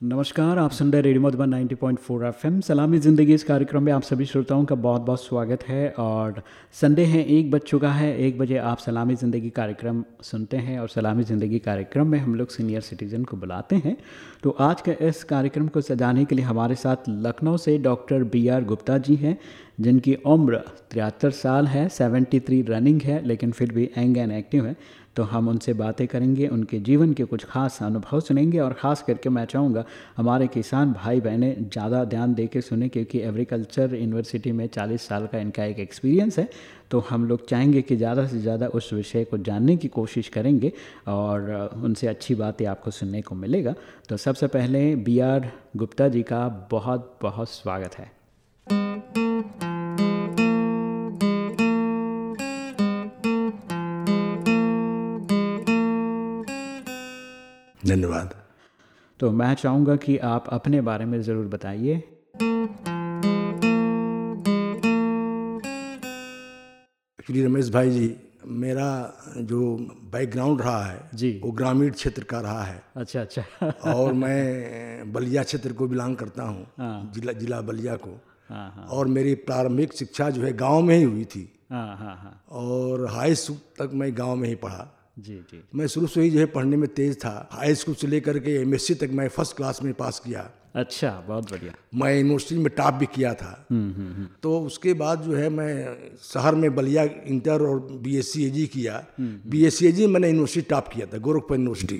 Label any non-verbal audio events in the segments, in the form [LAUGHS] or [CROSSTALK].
नमस्कार, आप सुन रहे radio Madhuban ninety point 90.4 FM. सलामी ज़िंदगी इस कार्यक्रम में आप सभी श्रोताओं का बहुत बहुत स्वागत है और संडे है, एक बज चुका है, एक बजे आप सलामी ज़िंदगी कार्यक्रम सुनते हैं और सलामी ज़िंदगी कार्यक्रम में हम लोग सीनियर सिटीज़न को बुलाते हैं। तो आज के इस कार्यक्रम को सजाने के लिए हमारे साथ लखनऊ से doctor B R Gupta ji हैं, जिनकी उम्र तिहत्तर साल है 73 रनिंग है, लेकिन फिर भी एंग एंड एक्टिव है। तो हम उनसे बातें करेंगे, उनके जीवन के कुछ खास अनुभव सुनेंगे और ख़ास करके मैं चाहूँगा हमारे किसान भाई बहनें ज़्यादा ध्यान दे के सुने क्योंकि एग्रीकल्चर यूनिवर्सिटी में 40 साल का इनका एक एक्सपीरियंस है। तो हम लोग चाहेंगे कि ज़्यादा से ज़्यादा उस विषय को जानने की कोशिश करेंगे और उनसे अच्छी बातें आपको सुनने को मिलेगा। तो सबसे पहले बी आर गुप्ता जी का बहुत बहुत स्वागत है। धन्यवाद। तो मैं चाहूँगा कि आप अपने बारे में ज़रूर बताइए। एक्चुअली रमेश भाई जी मेरा जो बैकग्राउंड रहा है जी। वो ग्रामीण क्षेत्र का रहा है। अच्छा अच्छा। और [LAUGHS] मैं बलिया क्षेत्र को बिलोंग करता हूँ हाँ। जिला जिला बलिया को। हाँ हाँ। और मेरी प्रारंभिक शिक्षा जो है गाँव में ही हुई थी। हाँ हाँ हाँ। और हाई स्कूल तक मैं गाँव में ही पढ़ा। जी जी मैं शुरू से ही जो है पढ़ने में तेज था। हाई स्कूल से लेकर के एमएससी तक मैं फ़र्स्ट क्लास में पास किया। अच्छा बहुत बढ़िया। मैं यूनिवर्सिटी में टॉप भी किया था। हम्म हम्म हम्म। तो उसके बाद जो है मैं शहर में बलिया इंटर और B S C A G किया बी एस सी ए जी मैंने यूनिवर्सिटी टॉप किया था गोरखपुर यूनिवर्सिटी।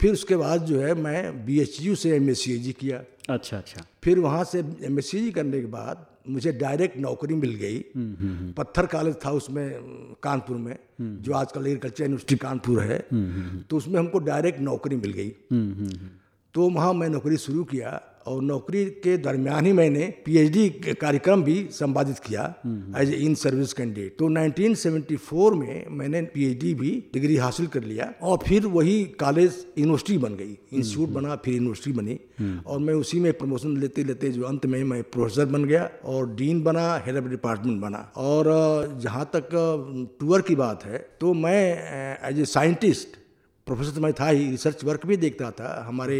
फिर उसके बाद जो है मैं बी एच यू से एम एस सी किया। अच्छा अच्छा। फिर वहाँ से एम एस सी करने के बाद मुझे डायरेक्ट नौकरी मिल गई। पत्थर कॉलेज था उसमें कानपुर में जो आजकल एग्रीकल्चर यूनिवर्सिटी कानपुर है। तो उसमें हमको डायरेक्ट नौकरी मिल गई। हम्म हम्म हम्म। तो वहाँ मैं नौकरी शुरू किया। और नौकरी के दरमियान ही मैंने पीएचडी कार्यक्रम भी संपादित किया as a in service candidate तो 1974 में मैंने पीएचडी भी डिग्री हासिल कर लिया और फिर वही कॉलेज यूनिवर्सिटी बन गई। इंस्टीट्यूट बना फिर यूनिवर्सिटी बनी और मैं उसी में प्रमोशन लेते लेते जो अंत में मैं प्रोफेसर बन गया और डीन बना हेड ऑफ़ डिपार्टमेंट बना। और जहाँ तक टूर की बात है तो मैं एज ए साइंटिस्ट प्रोफेसर तो मैं था ही रिसर्च वर्क भी देखता था हमारे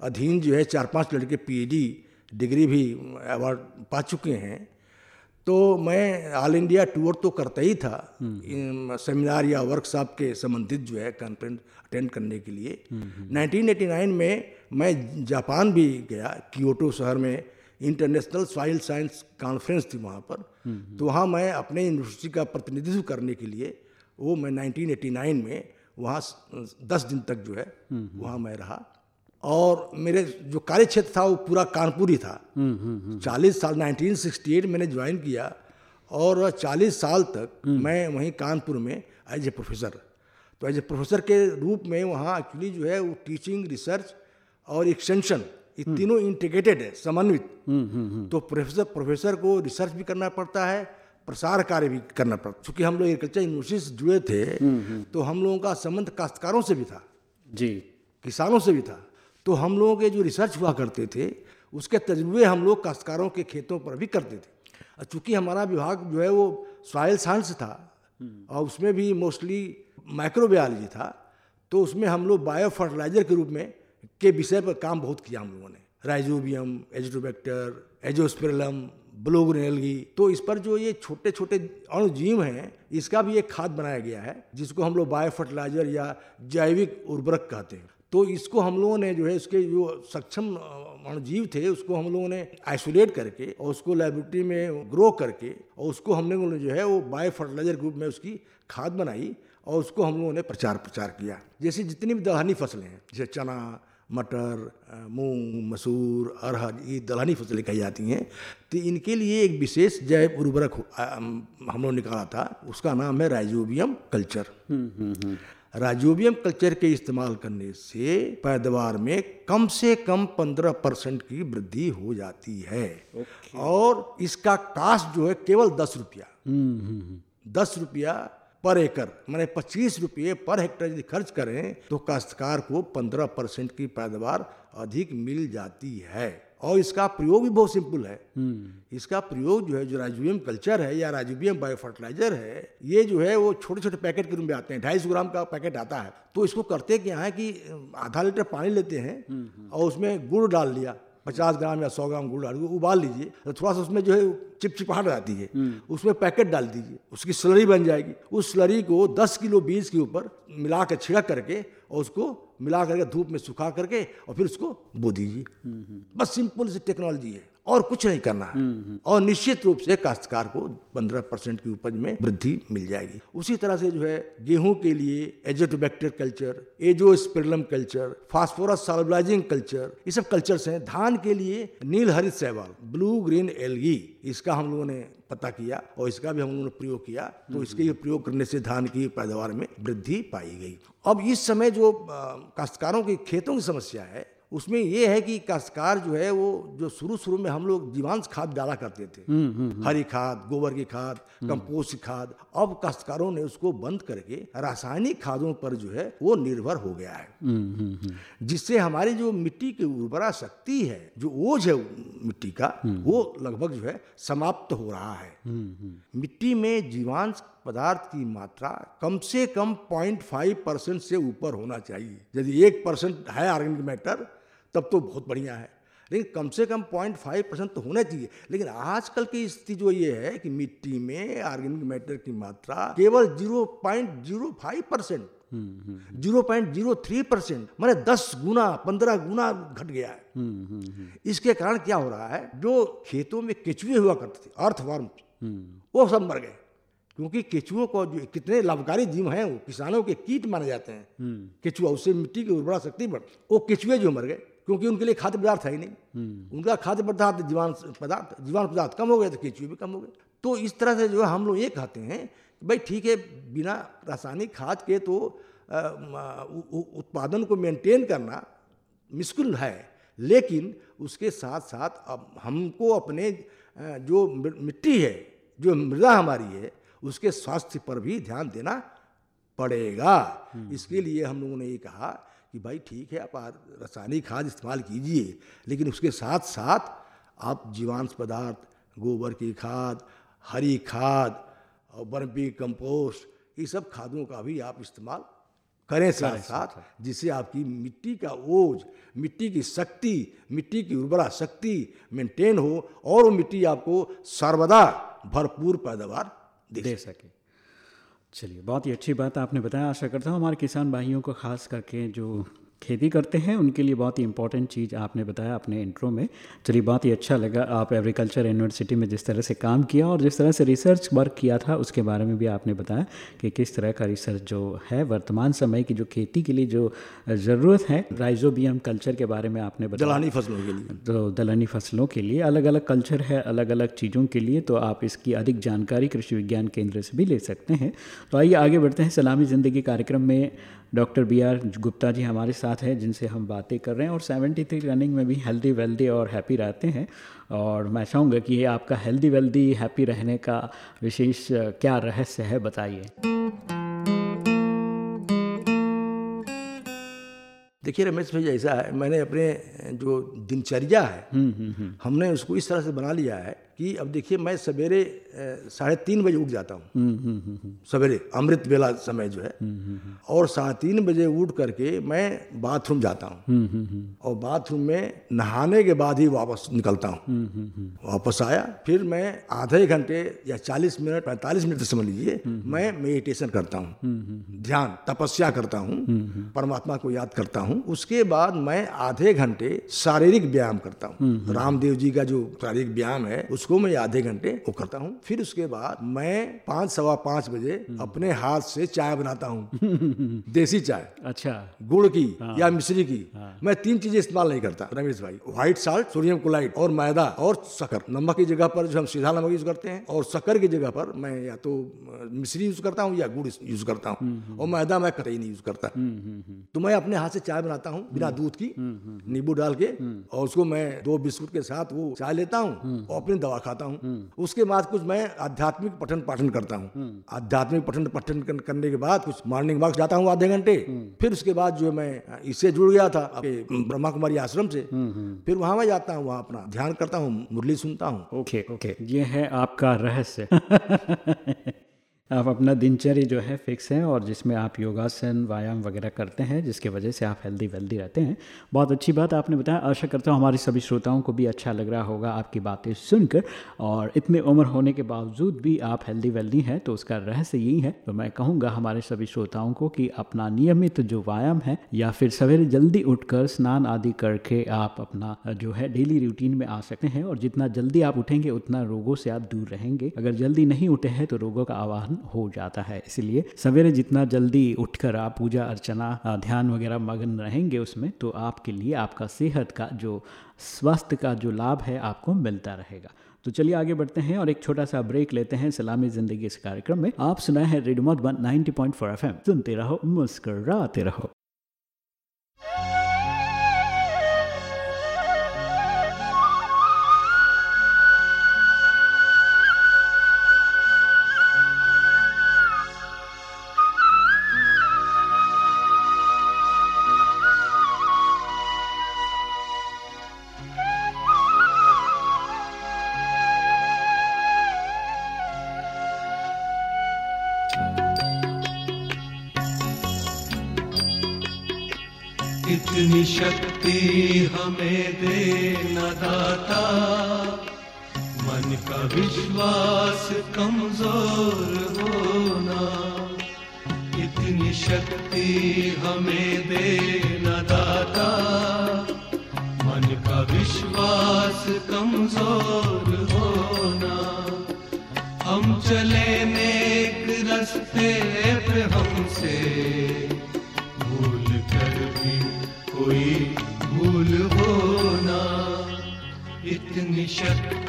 अधीन जो है चार पाँच लड़के पीएचडी डिग्री भी अवार्ड पा चुके हैं। तो मैं ऑल इंडिया टूर तो करता ही था। सेमिनार या वर्कशॉप के संबंधित जो है कॉन्फ्रेंस अटेंड करने के लिए। 1989 में मैं जापान भी गया कियोटो शहर में। इंटरनेशनल सॉइल साइंस कॉन्फ्रेंस थी वहाँ पर। तो वहाँ मैं अपने यूनिवर्सिटी का प्रतिनिधित्व करने के लिए वो मैं 1989 में वहाँ दस दिन तक जो है वहाँ मैं रहा। और मेरे जो कार्य क्षेत्र था वो पूरा कानपुर ही था चालीस साल 1968 मैंने ज्वाइन किया और चालीस साल तक मैं वहीं कानपुर में एज ए प्रोफेसर। तो एज ए प्रोफेसर के रूप में वहाँ एक्चुअली जो है वो टीचिंग रिसर्च और एक्सटेंशन ये तीनों इंटीग्रेटेड है समन्वित। तो प्रोफेसर प्रोफेसर को रिसर्च भी करना पड़ता है प्रसार कार्य भी करना पड़ता चूँकि हम लोग एग्रीकल्चर यूनिवर्सिटी से जुड़े थे तो हम लोगों का संबंध काश्तकारों से भी था। जी। किसानों से भी था। तो हम लोगों के जो रिसर्च हुआ करते थे उसके तजुर्बे हम लोग काश्तकारों के खेतों पर भी करते थे। और चूँकि हमारा विभाग जो है वो सॉयल साइंस था और उसमें भी मोस्टली माइक्रोबायोलॉजी था तो उसमें हम लोग बायो फर्टिलाइज़र के रूप में के विषय पर काम बहुत किया हम लोगों ने। राइजोबियम एजिटोबैक्टर एजोस्पिरलम ब्लोगनेलगी तो इस पर जो ये छोटे छोटे अणुजीव हैं इसका भी एक खाद बनाया गया है जिसको हम लोग बायो फर्टिलाइज़र या जैविक उर्वरक कहते हैं। तो इसको हम लोगों ने जो है इसके जो सक्षम अणुजीव थे, उसको हम लोगों ने आइसोलेट करके और उसको लेबोरेटरी में ग्रो करके और उसको हम लोगों ने जो है वो बायो फर्टिलाइज़र ग्रुप में उसकी खाद बनाई और उसको हम लोगों ने प्रचार प्रचार किया। जैसे जितनी भी दलहनी फ़सलें हैं, जैसे चना, मटर मूंग, मसूर, अरहर, ये दलहनी फ़सलें कही जाती हैं तो इनके लिए एक विशेष जैव उर्वरक हम लोग निकाला था, उसका नाम है राइजोबियम कल्चर राइजोबियम कल्चर के इस्तेमाल करने से पैदावार में कम से कम पंद्रह परसेंट की वृद्धि हो जाती है। okay. और इसका कास्ट जो है केवल दस रुपया। दस रुपया पर एकड़ मैंने पच्चीस रुपये पर हेक्टर यदि खर्च करें तो काश्तकार को पंद्रह परसेंट की पैदावार अधिक मिल जाती है। और इसका प्रयोग भी बहुत सिंपल है। इसका प्रयोग जो है जो राइजोबियम कल्चर है या राइजोबियम बायो फर्टिलाइज़र है ये जो है वो छोटे छोटे पैकेट के रूप में आते हैं। ढाई सौ ग्राम का पैकेट आता है। तो इसको करते क्या है कि आधा लीटर पानी लेते हैं और उसमें गुड़ डाल लिया पचास ग्राम या सौ ग्राम गुड़ डाल उबाल लीजिए। तो थोड़ा सा उसमें जो है चिपचिपाहट आती है। उसमें पैकेट डाल दीजिए। उसकी स्लरी बन जाएगी। उस स्लरी को दस किलो बीज के ऊपर मिला के छिड़क करके और उसको मिला करके धूप में सुखा करके और फिर उसको बो दीजिए। बस सिंपल सी टेक्नोलॉजी है। और कुछ नहीं करना है। और निश्चित रूप से काश्तकार को 15 परसेंट की उपज में वृद्धि मिल जाएगी। उसी तरह से जो है गेहूँ के लिए azotobacter culture azospirillum culture phosphorus solubilizing culture ये सब कल्चर्स हैं। धान के लिए नील हरित शैवाल ब्लू ग्रीन एलगी इसका हम लोगों ने पता किया और इसका भी हम लोगों ने प्रयोग किया। तो इसके प्रयोग करने से धान की पैदावार में वृद्धि पाई गई। अब इस समय जो काश्तकारों की खेतों की समस्या है उसमें ये है कि काश्तकार जो है वो जो शुरू शुरू में हम लोग जीवांश खाद डाला करते थे। हरी खाद गोबर की खाद कंपोस्ट खाद अब काश्तकारों ने उसको बंद करके रासायनिक खादों पर जो है वो निर्भर हो गया है। जिससे हमारी जो मिट्टी की उर्वरा शक्ति है जो ओझ है मिट्टी का वो लगभग जो है समाप्त हो रहा है। मिट्टी में जीवांश पदार्थ की मात्रा कम से कम 0.5 परसेंट से ऊपर होना चाहिए। यदि एक परसेंट है ऑर्गेनिक मैटर तब तो बहुत बढ़िया है। लेकिन कम से कम 0.5 परसेंट तो होना चाहिए। लेकिन आजकल की स्थिति जो ये है कि मिट्टी में ऑर्गेनिक मैटर की मात्रा केवल 0.05 percent zero point zero three percent मैंने दस गुना पंद्रह गुना घट गया है। इसके कारण क्या हो रहा है? जो खेतों में केचुए हुआ करते थे अर्थवर्म वो सब मर गए। क्योंकि केचुओं को जो कितने लाभकारी जीव हैं वो किसानों के कीट माने जाते हैं। केचुआ उससे मिट्टी की उर्वरा शक्ति बढ़ वो केचुए जो मर गए। क्योंकि उनके लिए खाद्य पदार्थ है ही नहीं। उनका खाद्य पदार्थ जीवान पदार्थ जीवान पदार्थ कम हो गए तो केचुए भी कम हो गए। तो इस तरह से जो है हम लोग ये कहते हैं कि भाई ठीक है बिना रासायनिक खाद के तो उत्पादन को मेंटेन करना मुश्किल है लेकिन उसके साथ साथ अब हमको अपने जो मिट्टी है जो मृदा हमारी है उसके स्वास्थ्य पर भी ध्यान देना पड़ेगा। इसके लिए हम लोगों ने ये कहा कि भाई ठीक है आप रासायनिक खाद इस्तेमाल कीजिए लेकिन उसके साथ साथ आप जीवांश पदार्थ गोबर की खाद हरी खाद और बर्फ़ी कंपोस्ट ये सब खादों का भी आप इस्तेमाल करें साथ साथ जिससे आपकी मिट्टी का ओझ मिट्टी की शक्ति मिट्टी की उर्वरा शक्ति मेंटेन हो और वो मिट्टी आपको सर्वदा भरपूर पैदावार दे, दे सके। चलिए, बहुत ही अच्छी बात आपने बताया। आशा करता हूँ हमारे किसान भाइयों को खास करके जो खेती करते हैं उनके लिए बहुत ही इंपॉर्टेंट चीज़ आपने बताया अपने इंट्रो में। चलिए बहुत ही अच्छा लगा आप एग्रीकल्चर यूनिवर्सिटी में जिस तरह से काम किया और जिस तरह से रिसर्च वर्क किया था उसके बारे में भी आपने बताया कि किस तरह का रिसर्च जो है वर्तमान समय की जो खेती के लिए जो ज़रूरत है राइजोबियम कल्चर के बारे में आपने बताया। दलहनी फ़सलों के लिए। तो दलहनी फ़सलों के लिए अलग अलग कल्चर है अलग अलग चीज़ों के लिए तो आप इसकी अधिक जानकारी कृषि विज्ञान केंद्र से भी ले सकते हैं। तो आइए आगे बढ़ते हैं सलामी ज़िंदगी कार्यक्रम में doctor B R Gupta ji हमारे साथ हैं जिनसे हम बातें कर रहे हैं और सेवेंटी थ्री रनिंग में भी हेल्दी वेल्दी और हैप्पी रहते हैं और मैं चाहूँगा कि ये आपका हेल्दी वेल्दी हैप्पी रहने का विशेष क्या रहस्य है बताइए देखिए रमेश भाई ऐसा है मैंने अपने जो दिनचर्या है हुँ, हुँ, हुँ. हमने उसको इस तरह से बना लिया है कि अब देखिए मैं सवेरे साढ़े तीन बजे उठ जाता हूँ। सवेरे अमृत वेला समय जो है। और साढ़े तीन बजे उठ करके मैं बाथरूम जाता हूँ। और बाथरूम में नहाने के बाद ही वापस निकलता हूँ। वापस आया फिर मैं आधे घंटे या चालीस मिनट पैंतालीस मिनट समझ लीजिए मैं मेडिटेशन करता हूँ। ध्यान तपस्या करता हूँ। परमात्मा को याद करता हूँ। उसके बाद मैं आधे घंटे शारीरिक व्यायाम करता हूँ। रामदेव जी का जो शारीरिक व्यायाम है उसको मैं आधे घंटे वो करता हूँ। फिर उसके बाद मैं पाँच सवा पाँच बजे अपने हाथ से चाय बनाता हूँ। [LAUGHS] देसी चाय। अच्छा। गुड़ की हाँ। या मिश्री की। हाँ। मैं तीन चीज़ें इस्तेमाल नहीं करता रमेश भाई। व्हाइट साल्ट सोडियम क्लोराइड और मैदा और शकर नमक की जगह पर जो हम सीधा नमक यूज़ करते हैं और शक्कर की जगह पर मैं या तो मिश्री यूज़ करता हूँ या गुड़ यूज़ करता हूँ। और मैदा मैं कतई नहीं यूज़ करता। तो मैं अपने हाथ से चाय बनाता हूँ बिना दूध की नींबू डाल के और उसको मैं दो बिस्कुट के साथ वो चाय लेता हूँ और अपनी दवा दवा खाता हूँ। उसके बाद कुछ मैं आध्यात्मिक पठन पाठन करता हूँ। आध्यात्मिक पठन पाठन करने के बाद कुछ मॉर्निंग वॉक जाता हूँ आधे घंटे। फिर उसके बाद जो मैं, इससे जुड़ गया था ब्रह्मा कुमारी आश्रम से। फिर वहाँ मैं जाता हूँ, वहाँ अपना ध्यान करता हूँ, मुरली सुनता हूँ। ओके ओके, ये है आपका रहस्य। [LAUGHS] आप अपना दिनचर्या जो है फिक्स है और जिसमें आप योगासन, व्यायाम वगैरह करते हैं, जिसके वजह से आप हेल्दी वेल्दी रहते हैं। बहुत अच्छी बात आपने बताया। आशा करता हूँ हमारे सभी श्रोताओं को भी अच्छा लग रहा होगा आपकी बातें सुनकर। और इतने उम्र होने के बावजूद भी आप हेल्दी वेल्दी हैं तो उसका रहस्य यही है। तो मैं कहूँगा हमारे सभी श्रोताओं को कि अपना नियमित जो व्यायाम है या फिर सवेरे जल्दी उठकर स्नान आदि करके आप अपना जो है डेली रूटीन में आ सकते हैं। और जितना जल्दी आप उठेंगे, उतना रोगों से आप दूर रहेंगे। अगर जल्दी नहीं उठे हैं तो रोगों का आवाहन हो जाता है। इसलिए सवेरे जितना जल्दी उठकर आप पूजा अर्चना ध्यान वगैरह मगन रहेंगे उसमें तो आपके लिए आपका सेहत का जो, स्वास्थ्य का जो लाभ है आपको मिलता रहेगा। तो चलिए आगे बढ़ते हैं और एक छोटा सा ब्रेक लेते हैं सलामी ज़िंदगी इस कार्यक्रम में। आप सुनाए हैं रेडियो मधुबन 90.4 एफएम सुनते रहो, मुस्कराते रहो। हमें दे न दाता। मन का विश्वास कमज़ोर होना। इतनी शक्ति हमें दे न दाता। मन का विश्वास कमज़ोर होना। हम चले नेक रास्ते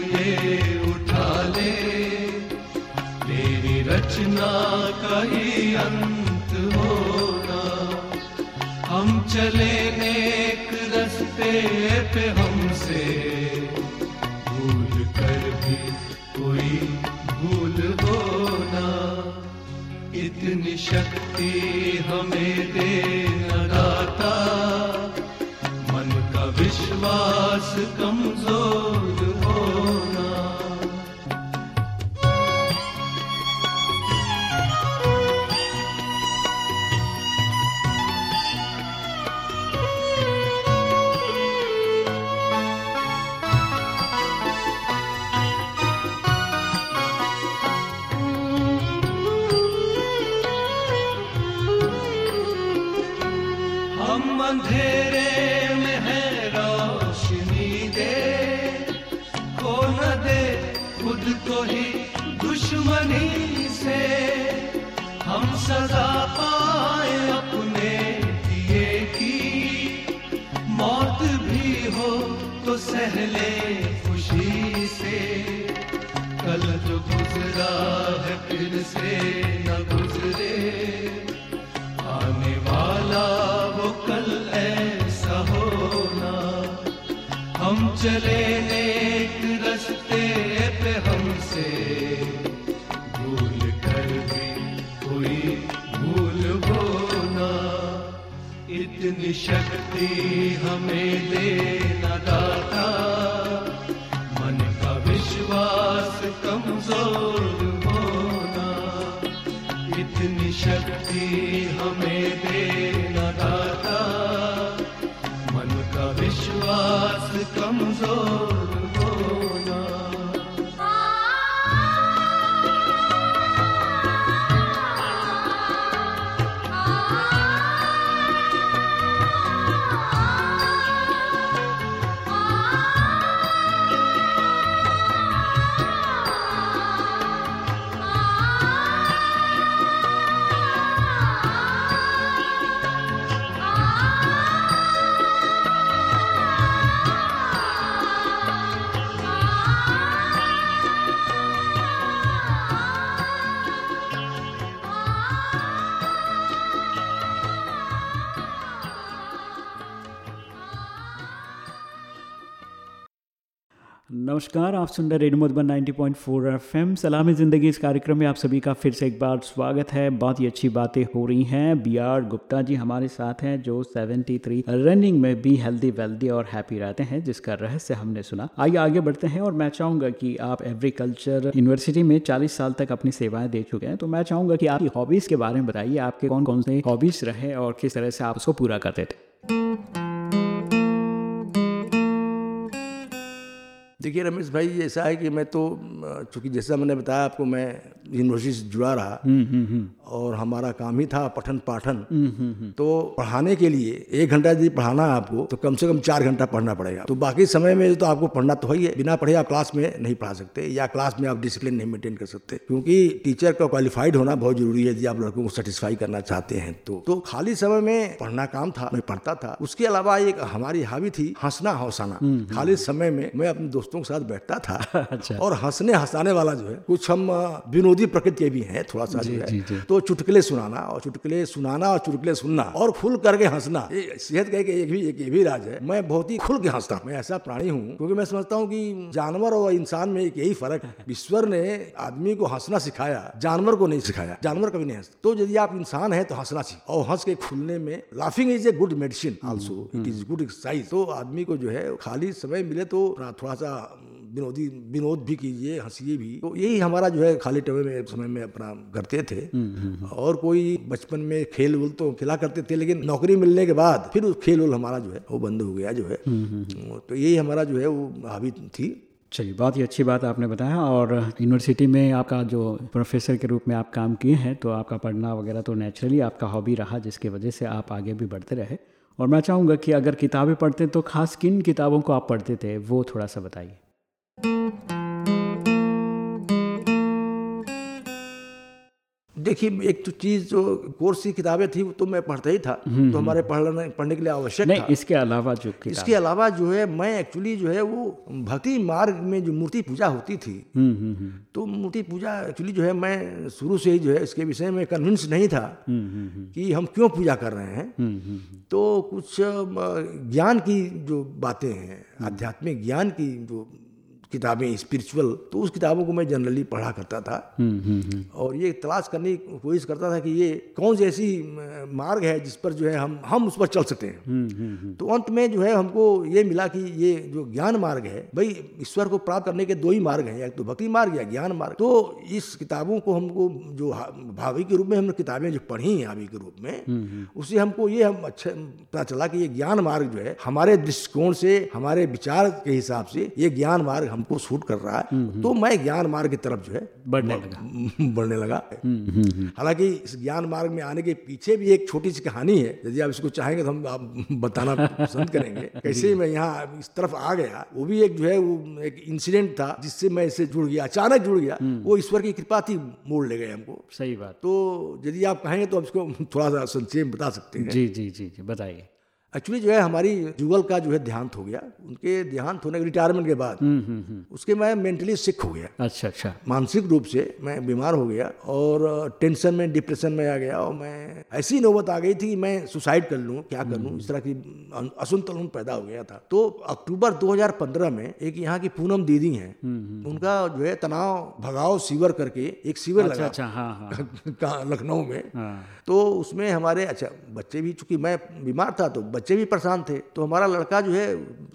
ये उठा ले। तेरी रचना का ही अंत होना हम चले नेक रास्ते पे हमसे। भूल कर भी कोई भूल होना। इतनी शक्ति हमें दे न दाता। मन का विश्वास कमज़ोर अंधेरे में है रोशनी दे। खो न दे खुद को ही दुश्मनी से। हम सजा पाए अपने दिए की। मौत भी हो तो सहले खुशी से। कल जो गुजरा है फिर से। चले एक रस्ते पे हमसे। भूल कर भी कोई भूल होना इतनी शक्ति हमें देना दाता। मन का विश्वास कमज़ोर होना। इतनी शक्ति हमें देना नमस्कार, आप सुन रहे रेडियो मधुबन 90.4 एफएम। सलामी ज़िंदगी इस कार्यक्रम में आप सभी का फिर से एक बार स्वागत है। बहुत ही अच्छी बातें हो रही हैं। बी आर गुप्ता जी हमारे साथ हैं, जो 73 रनिंग में भी हेल्दी, वेल्दी और हैप्पी रहते हैं, जिसका रहस्य हमने सुना। आइए आगे बढ़ते हैं और मैं चाहूँगा कि आप एग्रीकल्चर यूनिवर्सिटी में 40 साल तक अपनी सेवाएँ दे चुके हैं तो मैं चाहूँगा कि आपकी हॉबीज़ के बारे में बताइए, आपके कौन कौन से हॉबीज़ रहे और किस तरह से आप उसको पूरा करते थे। देखिए रमेश भाई ऐसा है कि मैं तो चूँकि जैसा मैंने बताया आपको मैं यूनिवर्सिटी से जुड़ा रहा। और हमारा काम ही था पठन पाठन। तो पढ़ाने के लिए एक घंटा यदि पढ़ाना है आपको तो कम से कम चार घंटा पढ़ना पड़ेगा। तो बाकी समय में तो आपको पढ़ना तो है ही है। बिना पढ़े आप क्लास में नहीं पढ़ा सकते या क्लास में आप डिसिप्लिन नहीं मेंटेन कर सकते। क्योंकि टीचर का क्वालिफाइड होना बहुत ज़रूरी है यदि आप लड़कों को सेटिस्फाई करना चाहते हैं तो। तो खाली समय में पढ़ना काम था मैं पढ़ता था। उसके अलावा एक हमारी हावी थी हंसना हौसाना। खाली समय में मैं अपने दोस्तों के साथ बैठता था [LAUGHS] अच्छा। और हंसने हंसाने वाला जो है कुछ हम विनोदी प्रकृति के भी हैं थोड़ा सा जो जी, है जी। तो चुटकुले सुनाना और चुटकुले सुनाना और चुटकुले सुनना और खुल करके हंसना सेहत का एक भी एक ये भी राज है मैं बहुत ही खुल के हंसता हूँ। मैं ऐसा प्राणी हूँ क्योंकि मैं समझता हूँ कि जानवर और इंसान में एक यही फ़र्क है ईश्वर ने आदमी को हंसना सिखाया जानवर को नहीं सिखाया जानवर कभी नहीं हंसता तो यदि आप इंसान है तो हंसना चाहिए और हंस के खुलने में laughing is a good medicine also it is good exercise तो आदमी को जो है खाली समय मिले तो थोड़ा सा विनोदी विनोद भी कीजिए हंसिए भी। तो यही हमारा जो है खाली समय में समय में अपना करते थे। और कोई बचपन में खेल उल तो खेला करते थे लेकिन नौकरी मिलने के बाद फिर उस खेल उल हमारा जो है वो बंद हो गया जो है। तो यही हमारा जो है वो हावी थी। चलिए बहुत ही अच्छी बात आपने बताया। और यूनिवर्सिटी में आपका जो प्रोफेसर के रूप में आप काम किए हैं तो आपका पढ़ना वगैरह तो नेचुरली आपका हॉबी रहा जिसकी वजह से आप आगे भी बढ़ते रहे। और मैं चाहूँगा कि अगर किताबें पढ़ते तो खास किन किताबों को आप पढ़ते थे, वो थोड़ा सा बताइए। देखिए एक तो चीज़ जो कोर्स की किताबें थी वो तो मैं पढ़ता ही था। तो हमारे पढ़ने पढ़ने के लिए आवश्यक नहीं था। इसके अलावा जो इसके अलावा जो है मैं एक्चुअली जो है वो भक्ति मार्ग में जो मूर्ति पूजा होती थी हम्म हम्म हम्म। तो मूर्ति पूजा एक्चुअली जो है मैं शुरू से ही जो है इसके विषय में कन्विंस नहीं था कि हम क्यों पूजा कर रहे हैं। तो कुछ ज्ञान की जो बातें हैं आध्यात्मिक ज्ञान की जो किताबें स्पिरिचुअल तो उस किताबों को मैं जनरली पढ़ा करता था। और ये तलाश करने की कोशिश करता था कि ये कौन सी ऐसी मार्ग है जिस पर जो है हम हम उस पर चल सकते हैं। तो अंत में जो है हमको ये मिला कि ये जो ज्ञान मार्ग है भाई ईश्वर को प्राप्त करने के दो ही मार्ग हैं एक तो भक्ति मार्ग या ज्ञान मार्ग। तो इस किताबों को हमको जो भावी के रूप में हमने किताबें जो पढ़ी हैं भावी के रूप में उससे हमको ये हम अच्छा पता चला कि ये ज्ञान मार्ग जो है हमारे दृष्टिकोण से हमारे विचार के हिसाब से ये ज्ञान मार्ग हमको सूट कर रहा है तो मैं ज्ञान मार्ग की तरफ़ जो है बढ़ने लगा। [LAUGHS] बढ़ने लगा। हालाँकि इस ज्ञान मार्ग में आने के पीछे भी एक छोटी सी कहानी है यदि आप इसको चाहेंगे तो हम आप [LAUGHS] बताना पसंद करेंगे। [LAUGHS] कैसे मैं यहाँ इस तरफ़ आ गया वो भी एक जो है वो एक इंसिडेंट था जिससे मैं इससे जुड़ गया अचानक जुड़ गया। वो ईश्वर की कृपा थी मोड़ ले गए हमको। सही बात। तो यदि आप कहेंगे तो हम इसको थोड़ा सा संक्षेप बता सकते हैं। जी जी जी जी बताइए। एक्चुअली जो है हमारी जुगल का जो है देहांत हो गया। उनके देहांत होने के रिटायरमेंट के बाद उसके मैं मेंटली सिक हो गया। अच्छा अच्छा। मानसिक रूप से मैं बीमार हो गया और टेंशन में डिप्रेशन में आ गया और मैं ऐसी नौबत आ गई थी कि मैं सुसाइड कर लूँ क्या कर लूँ इस तरह की असंतुलन पैदा हो गया था। तो अक्टूबर 2015 में एक यहाँ की पूनम दीदी हैं। उनका जो है तनाव भगाओ सीवर करके एक सीवर अच्छा लगा अच्छा हाँ हाँ। [LAUGHS] लखनऊ में। हाँ। तो उसमें हमारे अच्छा बच्चे भी चूँकि मैं बीमार था तो बच्चे भी परेशान थे तो हमारा लड़का जो है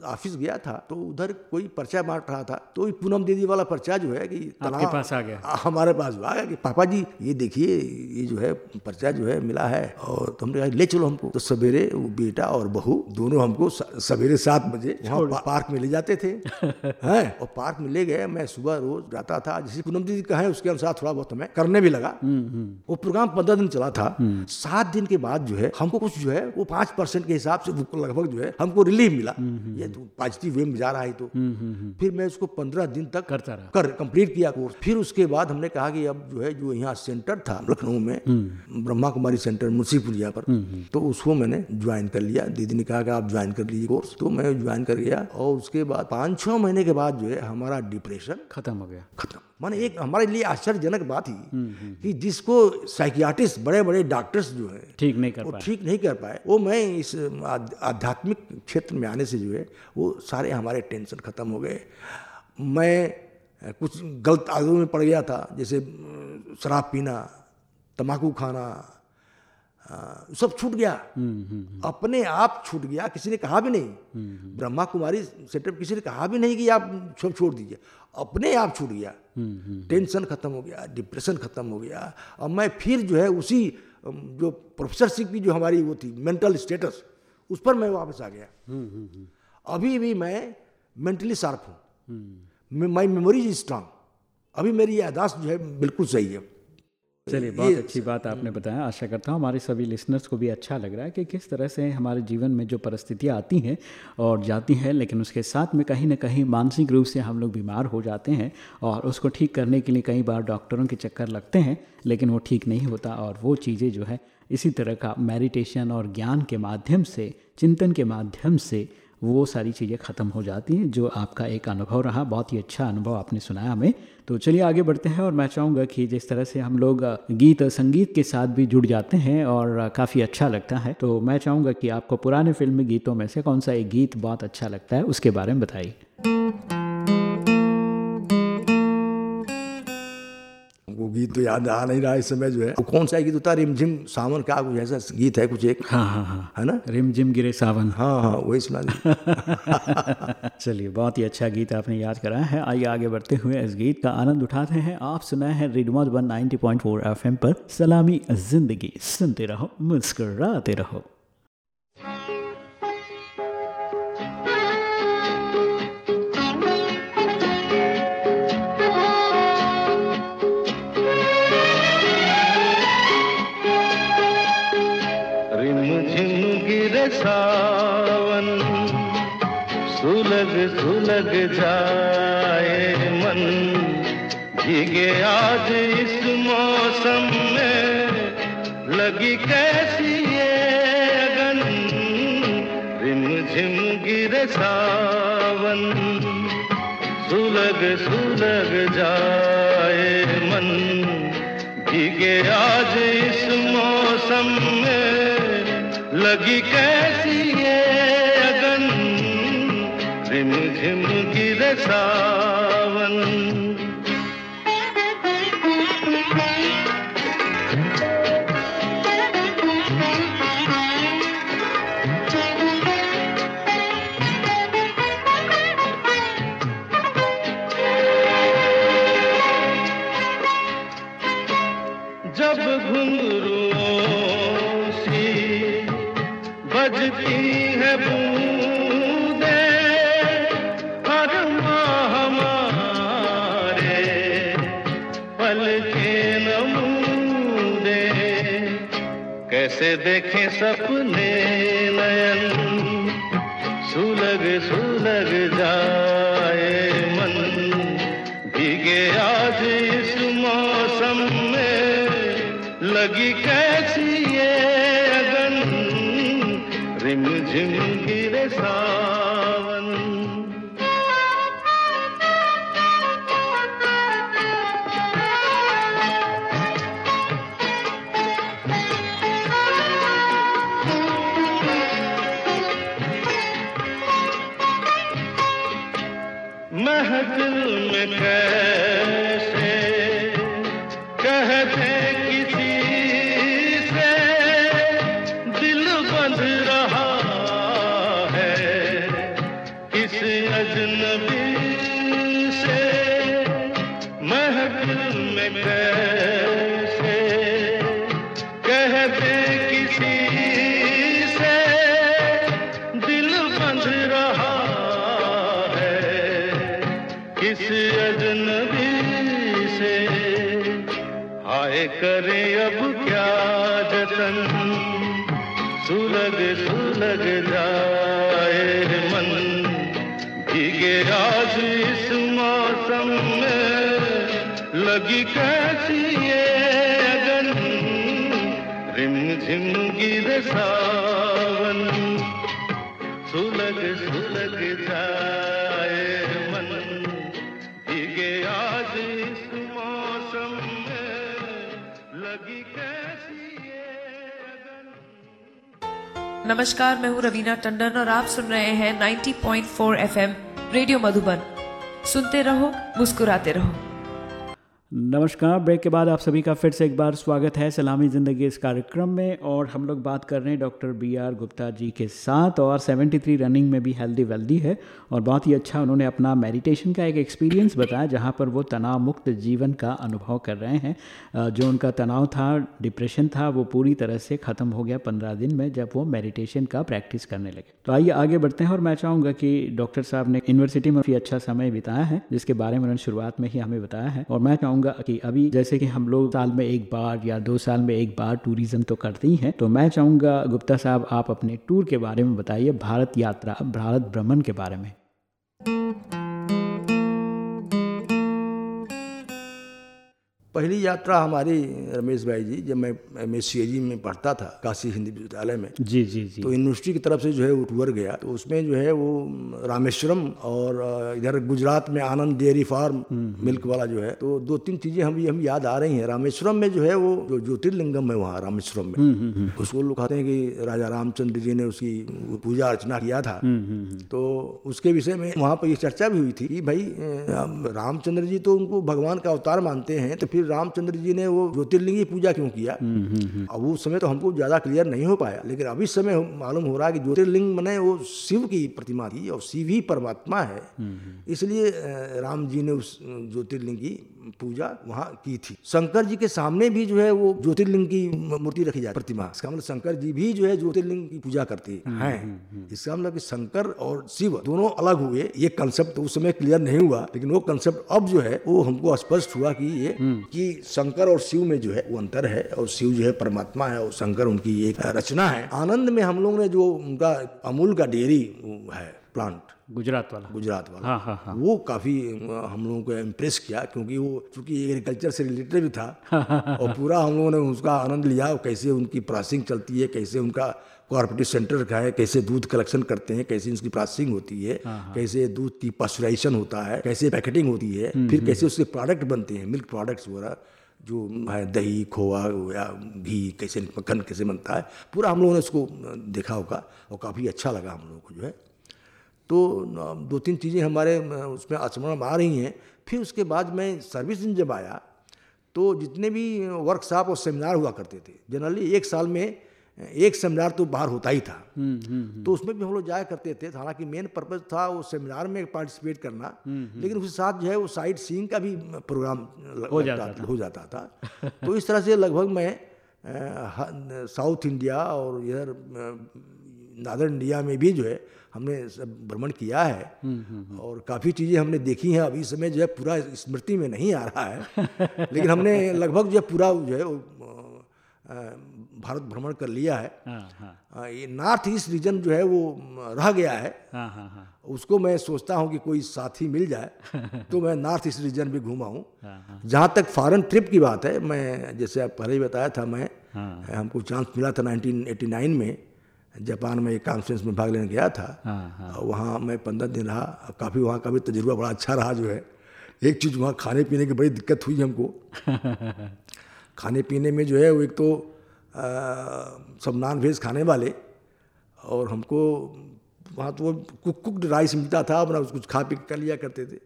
ऑफ़िस गया था तो उधर कोई पर्चा बांट रहा था तो ये पूनम दीदी वाला पर्चा जो है कि आपके पास आ गया। हमारे पास आ गया कि पापा जी ये देखिए ये जो है पर्चा जो है मिला है और तो हमने कहा ले चलो हमको। तो सवेरे वो बेटा और बहू दोनों हमको सवेरे सात बजे वहाँ पार्क में ले जाते थे। [LAUGHS] हैं? और पार्क में ले गए मैं सुबह रोज जाता था जैसे पूनम दीदी कहे उसके अनुसार थोड़ा बहुत हमें करने भी लगा। वो प्रोग्राम पंद्रह दिन चला था। सात दिन के बाद जो है हमको कुछ जो है वो पाँच परसेंट के हिसाब से वो लगभग जो है हमको रिलीफ मिला। ये तो पॉजिटिव वे में जा रहा है तो। फिर मैं उसको पंद्रह दिन तक करता रहा। कर कंप्लीट किया। कोर्स फिर उसके बाद हमने कहा कि अब जो है जो यहाँ सेंटर था लखनऊ में ब्रह्मा कुमारी सेंटर मुंशीपुलिया पर तो उसको मैंने ज्वाइन कर लिया। दीदी ने कहा कि आप ज्वाइन कर लीजिए कोर्स तो मैं ज्वाइन कर गया। और उसके बाद पाँच छः महीने के बाद जो है हमारा डिप्रेशन खत्म हो गया। खत्म। माने एक हमारे लिए आश्चर्यजनक बात ही कि जिसको साइकियाटिस्ट बड़े बड़े डॉक्टर्स जो है ठीक नहीं कर वो ठीक नहीं कर पाए। वो मैं इस आध्यात्मिक क्षेत्र में आने से जो है वो सारे हमारे टेंशन खत्म हो गए। मैं कुछ गलत आदतों में पड़ गया था जैसे शराब पीना तम्बाकू खाना सब छूट गया। अपने आप छूट गया। किसी ने कहा भी नहीं। ब्रह्मा कुमारी सेटअप किसी ने कहा भी नहीं कि आप सब छोड़ दीजिए। अपने आप छूट गया। टेंशन खत्म हो गया, डिप्रेशन खत्म हो गया। और मैं फिर जो है उसी जो प्रोफेसरशिप की जो हमारी वो थी, मेंटल स्टेटस, उस पर मैं वापस आ गया। अभी भी मैं मेंटली शार्प हूँ। माई मेमोरीज स्ट्रांग अभी मेरी यादाश्त जो है बिल्कुल सही है। चलिए बहुत अच्छी बात आपने बताया। आशा करता हूँ हमारे सभी लिसनर्स को भी अच्छा लग रहा है कि किस तरह से हमारे जीवन में जो परिस्थितियाँ आती हैं और जाती हैं लेकिन उसके साथ में कहीं ना कहीं मानसिक रूप से हम लोग बीमार हो जाते हैं और उसको ठीक करने के लिए कई बार डॉक्टरों के चक्कर लगते हैं लेकिन वो ठीक नहीं होता और वो चीज़ें जो है इसी तरह का मेडिटेशन और ज्ञान के माध्यम से चिंतन के माध्यम से वो सारी चीज़ें ख़त्म हो जाती हैं, जो आपका एक अनुभव रहा। बहुत ही अच्छा अनुभव आपने सुनाया हमें। तो चलिए आगे बढ़ते हैं और मैं चाहूँगा कि जिस तरह से हम लोग गीत, संगीत के साथ भी जुड़ जाते हैं और काफ़ी अच्छा लगता है। तो मैं चाहूँगा कि आपको पुराने फ़िल्म गीतों में से कौन सा एक गीत बहुत अच्छा लगता है, उसके बारे में बताइए। गीत तो याद आ नहीं रहा इस समय जो है। वो कौन सा गीत होता? है रिमझिम सावन का कुछ ऐसा गीत है कुछ एक। हाँ हाँ हाँ। है ना? रिम जिम गिरे सावन। हाँ हाँ वही सुना [LAUGHS] चलिए बहुत ही अच्छा गीत आपने याद कराया है। आइए आगे बढ़ते हुए इस गीत का आनंद उठाते हैं। आप सुनाए हैं रेडमोट one ninety point four F M पर। सलामी ज़िंदगी सुनते रहो मुस्कराते रहो। भीगे आज इस मौसम में लगी कैसी ये अगन। रिम झिम गिर सावन। सुलग सुलग जाए मन। भीगे आज इस मौसम में लगी कैसी ये अगन। रिम झिम गिर सावन। सपने नयन सुलग सुलग जाए मन। भीगे आज इस मौसम में लगी कैसी ये अगन। रिम झिम गिरे सावन गिर सावन, सुलग सुलग जाए मन। भीगे आज इस मौसम लगी कैसी नमस्कार, मैं हूँ रवीना टंडन और आप सुन रहे हैं 90.4 एफएम, रेडियो मधुबन। सुनते रहो, मुस्कुराते रहो। नमस्कार, ब्रेक के बाद आप सभी का फिर से एक बार स्वागत है सलामी ज़िंदगी इस कार्यक्रम में और हम लोग बात कर रहे हैं doctor B R Gupta ji के साथ और 73 रनिंग में भी हेल्दी वेल्दी है और बहुत ही अच्छा उन्होंने अपना मेडिटेशन का एक एक्सपीरियंस बताया जहाँ पर वो तनाव मुक्त जीवन का अनुभव कर रहे हैं। जो उनका तनाव था, डिप्रेशन था, वो पूरी तरह से ख़त्म हो गया पंद्रह दिन में जब वो मेडिटेशन का प्रैक्टिस करने लगे। तो आइए आगे बढ़ते हैं और मैं चाहूँगा कि डॉक्टर साहब ने यूनिवर्सिटी में भी अच्छा समय बिताया है, जिसके बारे में उन्होंने शुरुआत में ही हमें बताया है और मैं चाहूँगा कि अभी जैसे कि हम लोग साल में एक बार या दो साल में एक बार टूरिज़्म तो करते ही हैं तो मैं चाहूँगा गुप्ता साहब, आप अपने टूर के बारे में बताइए, भारत यात्रा, भारत भ्रमण के बारे में। पहली यात्रा हमारी रमेश भाई जी जब मैं एम में पढ़ता था काशी हिंदी विश्वविद्यालय में। जी जी जी। तो यूनिवर्सिटी की तरफ़ से जो है वो टूर गया। तो उसमें जो है वो रामेश्वरम और इधर गुजरात में आनंद डेयरी फार्म मिल्क वाला जो है तो दो तीन चीज़ें हम हम याद आ रही हैं। रामेश्वरम में जो है वो जो ज्योतिर्लिंगम है वहाँ रामेश्वरम में। उसको लोग कहते हैं कि राजा रामचंद्र जी ने उसकी पूजा अर्चना किया था। तो उसके विषय में वहाँ पर ये चर्चा भी हुई थी कि भाई रामचंद्र जी तो उनको भगवान का अवतार मानते हैं तो फिर रामचंद्र जी ने वो ज्योतिर्लिंग की पूजा क्यों किया? अब उस समय तो हमको ज़्यादा क्लियर नहीं हो पाया लेकिन अभी समय मालूम हो रहा है कि ज्योतिर्लिंग मैंने वो शिव की प्रतिमा थी और शिव ही परमात्मा है। इसलिए राम जी ने उस ज्योतिर्लिंग की पूजा वहाँ की थी। शंकर जी के सामने भी जो है वो ज्योतिर्लिंग की मूर्ति रखी जाती प्रतिमा। इसका मतलब शंकर जी भी जो है ज्योतिर्लिंग की पूजा करते हैं। इसका मतलब कि शंकर और शिव दोनों अलग हुए। ये कंसेप्ट तो उस समय क्लियर नहीं हुआ लेकिन वो कंसेप्ट अब जो है वो हमको स्पष्ट हुआ कि ये कि शंकर और शिव में जो है वो अंतर है और शिव जो है परमात्मा है और शंकर उनकी एक रचना है। आनंद में हम लोग ने जो उनका अमूल का डेयरी है प्लांट गुजरात वाला। गुजरात वाला। हाँ हाँ हाँ। वो काफ़ी हम लोगों को इम्प्रेस किया क्योंकि वो चूँकि एग्रीकल्चर से रिलेटेड भी था और पूरा हम लोगों ने उसका आनंद लिया कैसे उनकी प्रोसेसिंग चलती है कैसे उनका कोऑपरेटिव सेंटर का है कैसे दूध कलेक्शन करते हैं कैसे उसकी प्रोसेसिंग होती है कैसे दूध की पस्चराइजेशन होता है कैसे पैकेटिंग होती है फिर कैसे उसके प्रोडक्ट बनते हैं मिल्क प्रोडक्ट्स वगैरह जो है दही खोआ या घी कैसे मक्खन कैसे बनता है पूरा हम लोगों ने उसको देखा होगा और काफ़ी अच्छा लगा हम लोगों को जो है। तो दो तीन चीज़ें हमारे उसमें आचरण में आ रही हैं। फिर उसके बाद मैं सर्विस दिन जब आया तो जितने भी वर्कशॉप और सेमिनार हुआ करते थे जनरली एक साल में एक सेमिनार तो बाहर होता ही था। हुँ, हुँ, तो उसमें भी हम लोग जाया करते थे हालाँकि मेन पर्पज था वो सेमिनार में पार्टिसिपेट करना हुँ, लेकिन उसके साथ जो है वो साइट सीइंग का भी प्रोग्राम हो जाता था, हो जाता था। [LAUGHS] तो इस तरह से लगभग मैं साउथ इंडिया और इधर नादर इंडिया में भी जो है हमने सब भ्रमण किया है और काफ़ी चीज़ें हमने देखी हैं। अभी समय जो है पूरा स्मृति में नहीं आ रहा है। [LAUGHS] लेकिन हमने लगभग जो है पूरा जो है वो, भारत भ्रमण कर लिया है। हाँ हाँ। ये नॉर्थ ईस्ट रीजन जो है वो रह गया हाँ। हाँ उसको मैं सोचता हूँ कि कोई साथी मिल जाए तो मैं नॉर्थ ईस्ट रीजन भी घूमा हूँ। [LAUGHS] जहाँ तक फॉरेन ट्रिप की बात है मैं जैसे आप पहले ही बताया था मैं हमको चांस मिला था 1989 में। जापान में एक कॉन्फ्रेंस में भाग लेने गया था। हाँ, हाँ। और वहाँ मैं पंद्रह दिन रहा काफ़ी वहाँ का भी तजुर्बा बड़ा अच्छा रहा जो है। एक चीज़ वहाँ खाने पीने की बड़ी दिक्कत हुई हमको। [LAUGHS] खाने पीने में जो है वो एक तो आ, सब नॉन वेज खाने वाले और हमको वहाँ तो वो कुक कुकड राइस मिलता था अपना कुछ खा पी कर लिया करते थे।